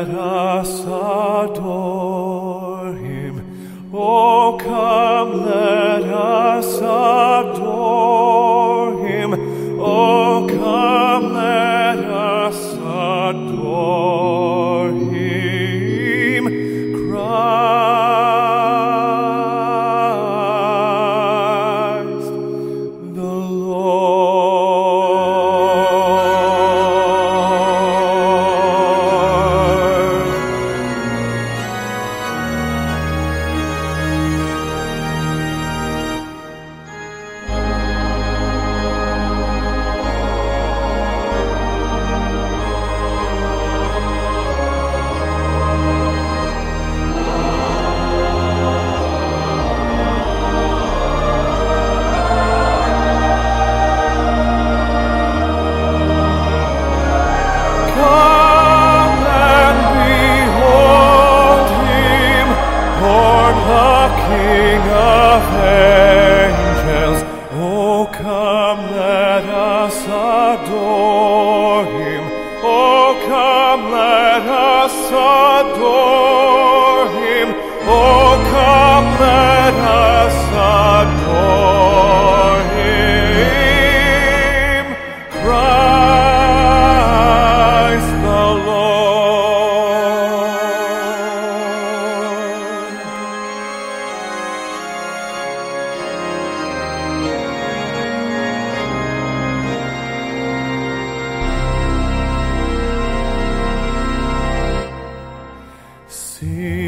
Let us adore him. Oh, come, let us adore pasado see.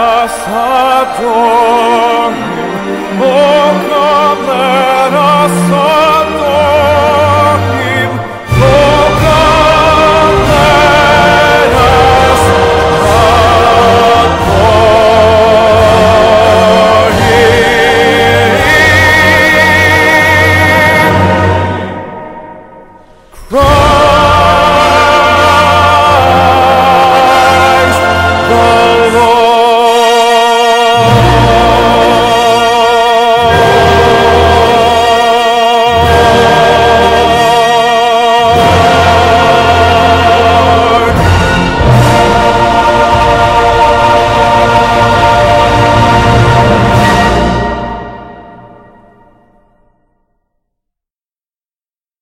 us adore. Oh,